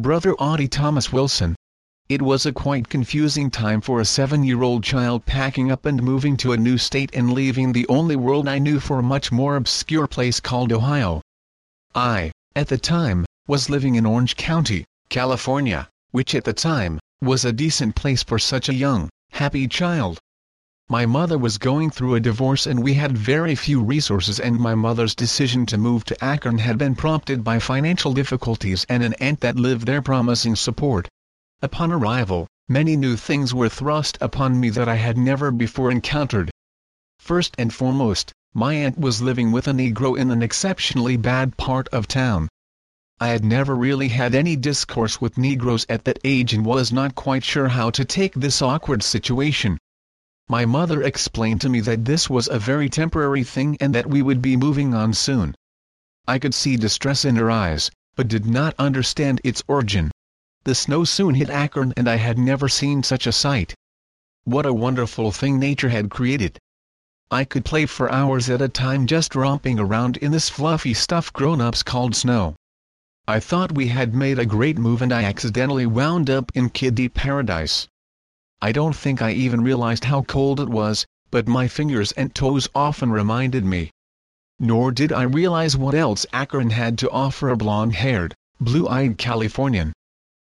Brother Audie Thomas Wilson. It was a quite confusing time for a seven-year-old child packing up and moving to a new state and leaving the only world I knew for a much more obscure place called Ohio. I, at the time, was living in Orange County, California, which at the time, was a decent place for such a young, happy child. My mother was going through a divorce and we had very few resources and my mother's decision to move to Akron had been prompted by financial difficulties and an aunt that lived there promising support. Upon arrival, many new things were thrust upon me that I had never before encountered. First and foremost, my aunt was living with a Negro in an exceptionally bad part of town. I had never really had any discourse with Negroes at that age and was not quite sure how to take this awkward situation. My mother explained to me that this was a very temporary thing and that we would be moving on soon. I could see distress in her eyes, but did not understand its origin. The snow soon hit Akron and I had never seen such a sight. What a wonderful thing nature had created. I could play for hours at a time just romping around in this fluffy stuff grown-ups called snow. I thought we had made a great move and I accidentally wound up in kiddie paradise. I don't think I even realized how cold it was, but my fingers and toes often reminded me. Nor did I realize what else Akron had to offer a blonde-haired, blue-eyed Californian.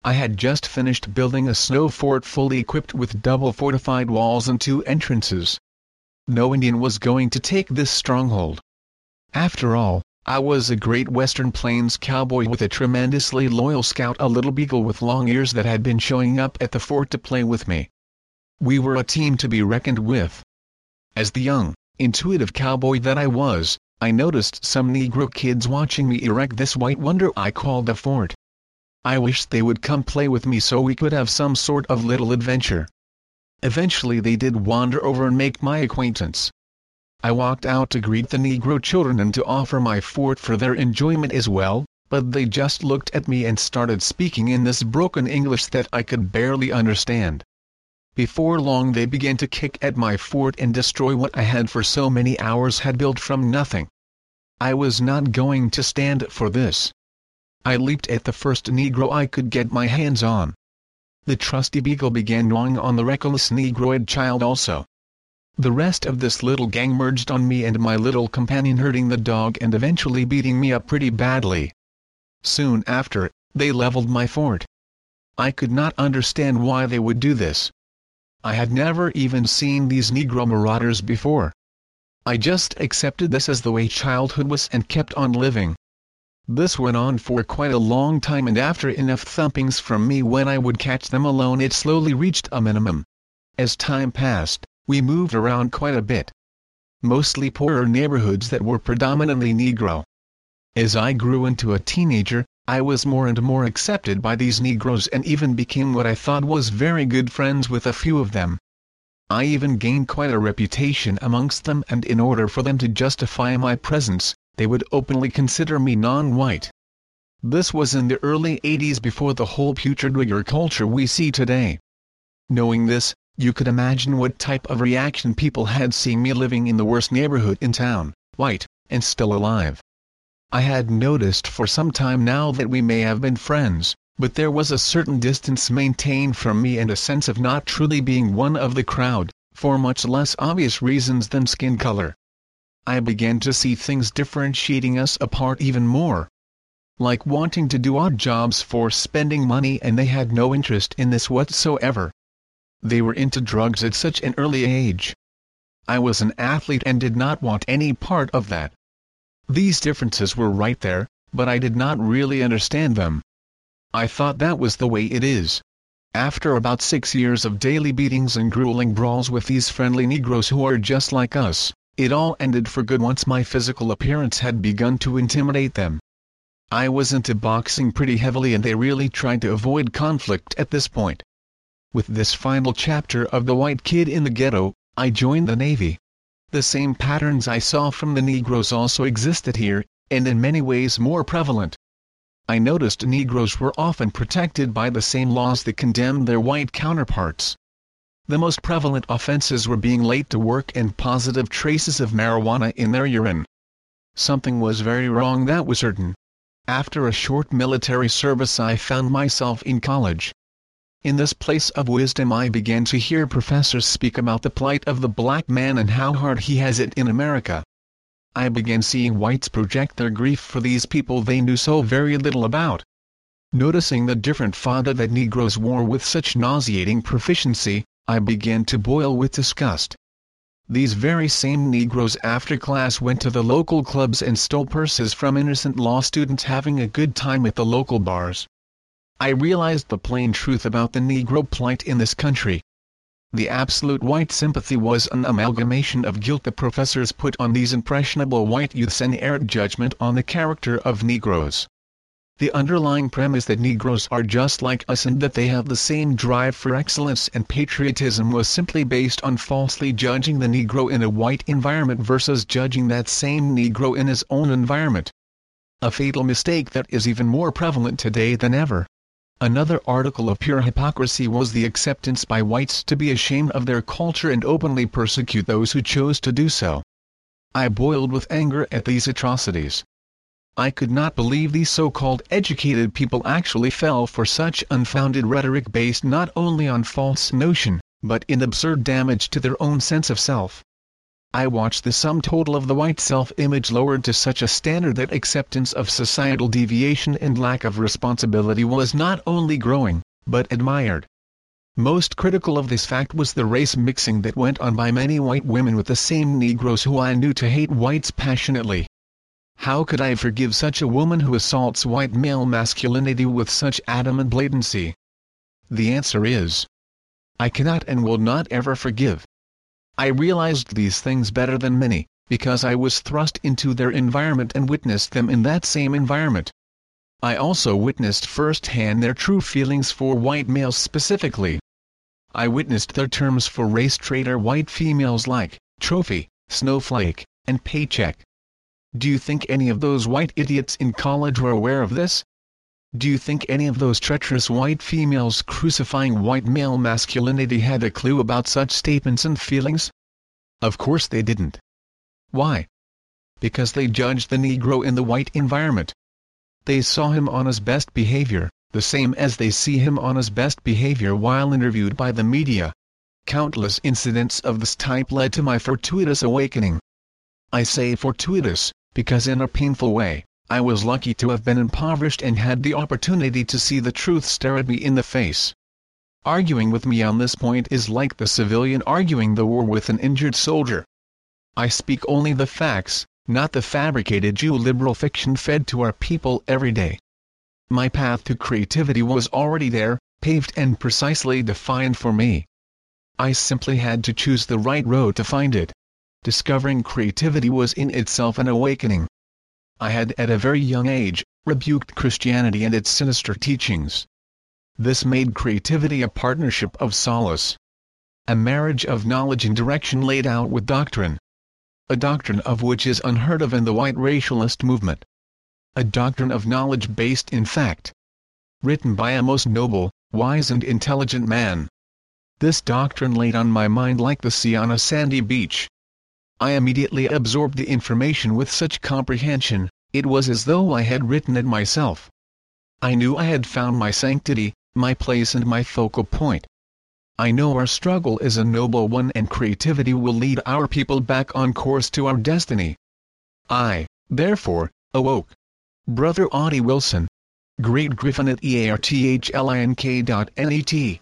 I had just finished building a snow fort fully equipped with double fortified walls and two entrances. No Indian was going to take this stronghold. After all, I was a great western plains cowboy with a tremendously loyal scout a little beagle with long ears that had been showing up at the fort to play with me. We were a team to be reckoned with. As the young, intuitive cowboy that I was, I noticed some Negro kids watching me erect this white wonder I called a fort. I wished they would come play with me so we could have some sort of little adventure. Eventually they did wander over and make my acquaintance. I walked out to greet the Negro children and to offer my fort for their enjoyment as well, but they just looked at me and started speaking in this broken English that I could barely understand. Before long they began to kick at my fort and destroy what I had for so many hours had built from nothing. I was not going to stand for this. I leaped at the first Negro I could get my hands on. The trusty beagle began gnawing on the reckless Negroid child also. The rest of this little gang merged on me and my little companion hurting the dog and eventually beating me up pretty badly. Soon after, they leveled my fort. I could not understand why they would do this. I had never even seen these Negro marauders before. I just accepted this as the way childhood was and kept on living. This went on for quite a long time and after enough thumpings from me when I would catch them alone it slowly reached a minimum. As time passed, we moved around quite a bit. Mostly poorer neighborhoods that were predominantly Negro. As I grew into a teenager, I was more and more accepted by these Negroes and even became what I thought was very good friends with a few of them. I even gained quite a reputation amongst them and in order for them to justify my presence, they would openly consider me non-white. This was in the early 80s before the whole putrid culture we see today. Knowing this, you could imagine what type of reaction people had seeing me living in the worst neighborhood in town, white, and still alive. I had noticed for some time now that we may have been friends, but there was a certain distance maintained from me and a sense of not truly being one of the crowd, for much less obvious reasons than skin color. I began to see things differentiating us apart even more. Like wanting to do odd jobs for spending money and they had no interest in this whatsoever. They were into drugs at such an early age. I was an athlete and did not want any part of that. These differences were right there, but I did not really understand them. I thought that was the way it is. After about six years of daily beatings and grueling brawls with these friendly Negroes who are just like us, it all ended for good once my physical appearance had begun to intimidate them. I was into boxing pretty heavily and they really tried to avoid conflict at this point. With this final chapter of the white kid in the ghetto, I joined the Navy. The same patterns I saw from the Negroes also existed here, and in many ways more prevalent. I noticed Negroes were often protected by the same laws that condemned their white counterparts. The most prevalent offenses were being late to work and positive traces of marijuana in their urine. Something was very wrong that was certain. After a short military service I found myself in college. In this place of wisdom I began to hear professors speak about the plight of the black man and how hard he has it in America. I began seeing whites project their grief for these people they knew so very little about. Noticing the different fodder that Negroes wore with such nauseating proficiency, I began to boil with disgust. These very same Negroes after class went to the local clubs and stole purses from innocent law students having a good time at the local bars. I realized the plain truth about the Negro plight in this country. The absolute white sympathy was an amalgamation of guilt the professors put on these impressionable white youths and errant judgment on the character of Negroes. The underlying premise that Negroes are just like us and that they have the same drive for excellence and patriotism was simply based on falsely judging the Negro in a white environment versus judging that same Negro in his own environment. A fatal mistake that is even more prevalent today than ever. Another article of pure hypocrisy was the acceptance by whites to be ashamed of their culture and openly persecute those who chose to do so. I boiled with anger at these atrocities. I could not believe these so-called educated people actually fell for such unfounded rhetoric based not only on false notion, but in absurd damage to their own sense of self. I watched the sum total of the white self-image lowered to such a standard that acceptance of societal deviation and lack of responsibility was not only growing, but admired. Most critical of this fact was the race mixing that went on by many white women with the same Negroes who I knew to hate whites passionately. How could I forgive such a woman who assaults white male masculinity with such adamant blatancy? The answer is I cannot and will not ever forgive. I realized these things better than many, because I was thrust into their environment and witnessed them in that same environment. I also witnessed firsthand their true feelings for white males specifically. I witnessed their terms for race traitor white females like trophy, snowflake, and paycheck. Do you think any of those white idiots in college were aware of this? Do you think any of those treacherous white females crucifying white male masculinity had a clue about such statements and feelings? Of course they didn't. Why? Because they judged the Negro in the white environment. They saw him on his best behavior, the same as they see him on his best behavior while interviewed by the media. Countless incidents of this type led to my fortuitous awakening. I say fortuitous, because in a painful way, I was lucky to have been impoverished and had the opportunity to see the truth stare at me in the face. Arguing with me on this point is like the civilian arguing the war with an injured soldier. I speak only the facts, not the fabricated Jew liberal fiction fed to our people every day. My path to creativity was already there, paved and precisely defined for me. I simply had to choose the right road to find it discovering creativity was in itself an awakening. I had at a very young age, rebuked Christianity and its sinister teachings. This made creativity a partnership of solace. A marriage of knowledge and direction laid out with doctrine. A doctrine of which is unheard of in the white racialist movement. A doctrine of knowledge based in fact. Written by a most noble, wise and intelligent man. This doctrine laid on my mind like the sea on a sandy beach. I immediately absorbed the information with such comprehension, it was as though I had written it myself. I knew I had found my sanctity, my place and my focal point. I know our struggle is a noble one and creativity will lead our people back on course to our destiny. I, therefore, awoke. Brother Audie Wilson. Great Griffin at earthlink.net